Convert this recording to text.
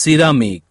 Ceramic.